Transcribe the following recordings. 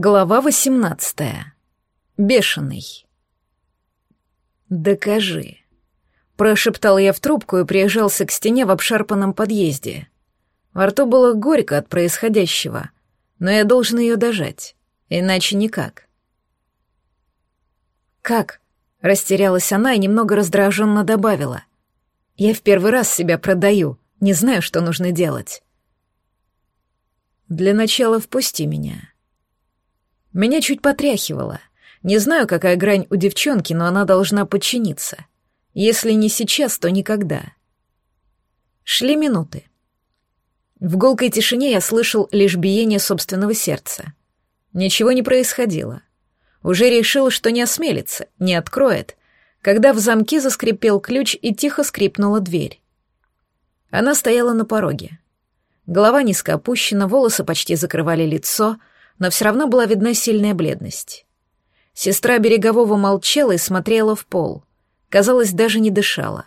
Глава 18. Бешеный. «Докажи», — прошептал я в трубку и прижался к стене в обшарпанном подъезде. Во рту было горько от происходящего, но я должен ее дожать, иначе никак. «Как?» — растерялась она и немного раздраженно добавила. «Я в первый раз себя продаю, не знаю, что нужно делать». «Для начала впусти меня», меня чуть потряхивало. Не знаю, какая грань у девчонки, но она должна подчиниться. Если не сейчас, то никогда. Шли минуты. В гулкой тишине я слышал лишь биение собственного сердца. Ничего не происходило. Уже решил, что не осмелится, не откроет, когда в замке заскрипел ключ и тихо скрипнула дверь. Она стояла на пороге. Голова низко опущена, волосы почти закрывали лицо — но все равно была видна сильная бледность. Сестра Берегового молчала и смотрела в пол. Казалось, даже не дышала.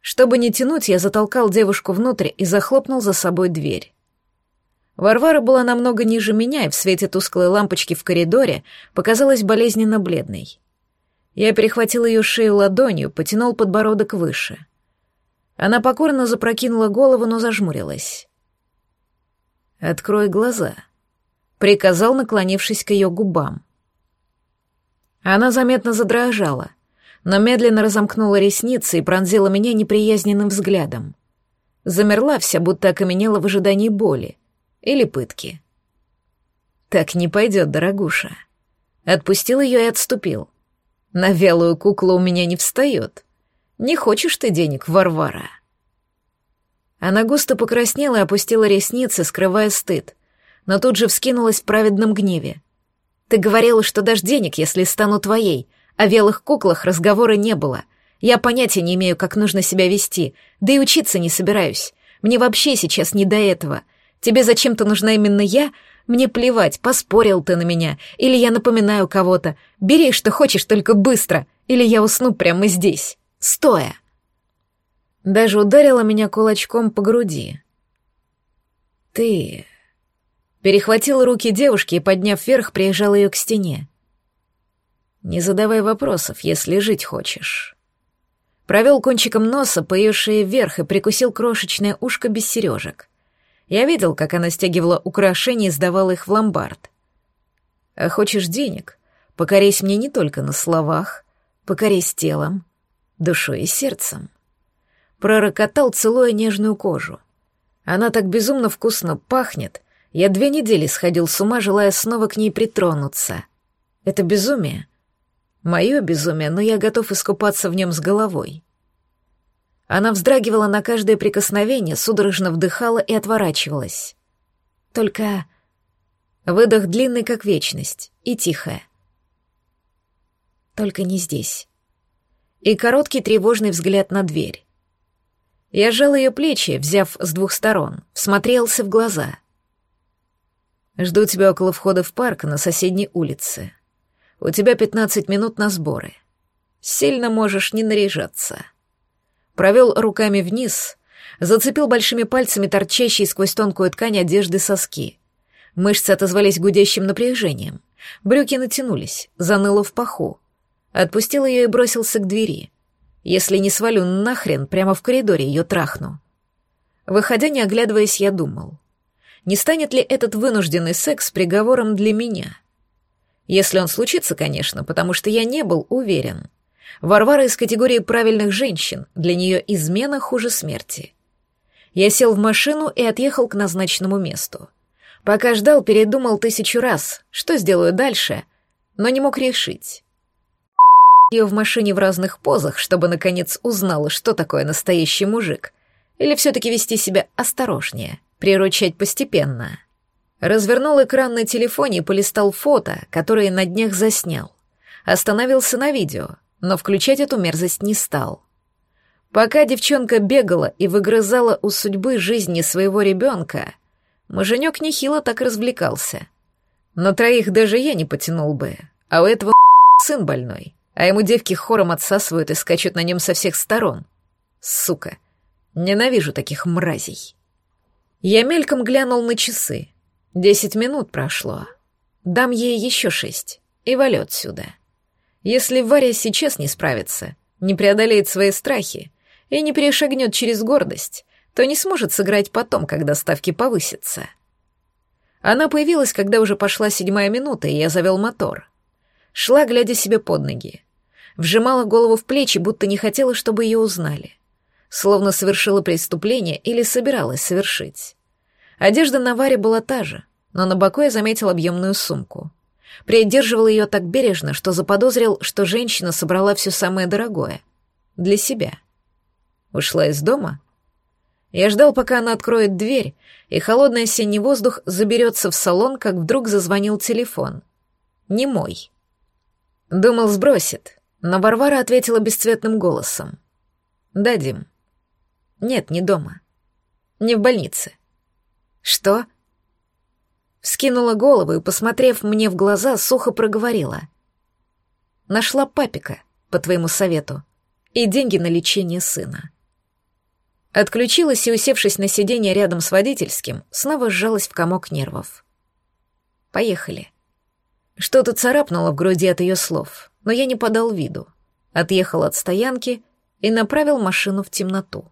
Чтобы не тянуть, я затолкал девушку внутрь и захлопнул за собой дверь. Варвара была намного ниже меня, и в свете тусклой лампочки в коридоре показалась болезненно бледной. Я перехватил ее шею ладонью, потянул подбородок выше. Она покорно запрокинула голову, но зажмурилась. «Открой глаза», приказал, наклонившись к ее губам. Она заметно задрожала, но медленно разомкнула ресницы и пронзила меня неприязненным взглядом. Замерла вся, будто окаменела в ожидании боли или пытки. «Так не пойдет, дорогуша». Отпустил ее и отступил. «На вялую куклу у меня не встает. Не хочешь ты денег, Варвара?» Она густо покраснела и опустила ресницы, скрывая стыд но тут же вскинулась в праведном гневе. «Ты говорила, что дашь денег, если стану твоей. О велых куклах разговора не было. Я понятия не имею, как нужно себя вести, да и учиться не собираюсь. Мне вообще сейчас не до этого. Тебе зачем-то нужна именно я? Мне плевать, поспорил ты на меня, или я напоминаю кого-то. Бери, что хочешь, только быстро, или я усну прямо здесь, стоя». Даже ударила меня кулачком по груди. «Ты перехватил руки девушки и, подняв вверх, приезжал ее к стене. «Не задавай вопросов, если жить хочешь». Провел кончиком носа по ее шее вверх и прикусил крошечное ушко без сережек. Я видел, как она стягивала украшения и сдавала их в ломбард. «А хочешь денег? Покорись мне не только на словах, покорись телом, душой и сердцем». Пророкотал, целуя нежную кожу. Она так безумно вкусно пахнет — я две недели сходил с ума, желая снова к ней притронуться. Это безумие. Мое безумие, но я готов искупаться в нем с головой. Она вздрагивала на каждое прикосновение, судорожно вдыхала и отворачивалась. Только выдох длинный, как вечность, и тихая. Только не здесь. И короткий тревожный взгляд на дверь. Я сжал ее плечи, взяв с двух сторон, всмотрелся в глаза — Жду тебя около входа в парк на соседней улице. У тебя пятнадцать минут на сборы. Сильно можешь не наряжаться. Провел руками вниз, зацепил большими пальцами торчащие сквозь тонкую ткань одежды соски. Мышцы отозвались гудящим напряжением. Брюки натянулись, заныло в паху. Отпустил ее и бросился к двери. Если не свалю нахрен, прямо в коридоре ее трахну. Выходя, не оглядываясь, я думал — не станет ли этот вынужденный секс приговором для меня? Если он случится, конечно, потому что я не был уверен. Варвара из категории правильных женщин, для нее измена хуже смерти. Я сел в машину и отъехал к назначенному месту. Пока ждал, передумал тысячу раз, что сделаю дальше, но не мог решить. Ее в машине в разных позах, чтобы наконец узнала, что такое настоящий мужик, или все-таки вести себя осторожнее — приручать постепенно. Развернул экран на телефоне и полистал фото, которые на днях заснял. Остановился на видео, но включать эту мерзость не стал. Пока девчонка бегала и выгрызала у судьбы жизни своего ребенка, муженек нехило так развлекался. На троих даже я не потянул бы, а у этого сын больной, а ему девки хором отсасывают и скачут на нем со всех сторон. Сука, ненавижу таких мразей. Я мельком глянул на часы. Десять минут прошло. Дам ей еще шесть и валю отсюда. Если Варя сейчас не справится, не преодолеет свои страхи и не перешагнет через гордость, то не сможет сыграть потом, когда ставки повысятся. Она появилась, когда уже пошла седьмая минута, и я завел мотор. Шла, глядя себе под ноги. Вжимала голову в плечи, будто не хотела, чтобы ее узнали. Словно совершила преступление или собиралась совершить. Одежда на Варе была та же, но на боку я заметил объемную сумку. Придерживал ее так бережно, что заподозрил, что женщина собрала все самое дорогое. Для себя. Ушла из дома? Я ждал, пока она откроет дверь, и холодный осенний воздух заберется в салон, как вдруг зазвонил телефон. Не мой. Думал, сбросит, но Варвара ответила бесцветным голосом. «Да, Дим». «Нет, не дома. Не в больнице». «Что?» Вскинула голову и, посмотрев мне в глаза, сухо проговорила. «Нашла папика, по твоему совету, и деньги на лечение сына». Отключилась и, усевшись на сиденье рядом с водительским, снова сжалась в комок нервов. «Поехали». Что-то царапнуло в груди от ее слов, но я не подал виду. Отъехал от стоянки и направил машину в темноту.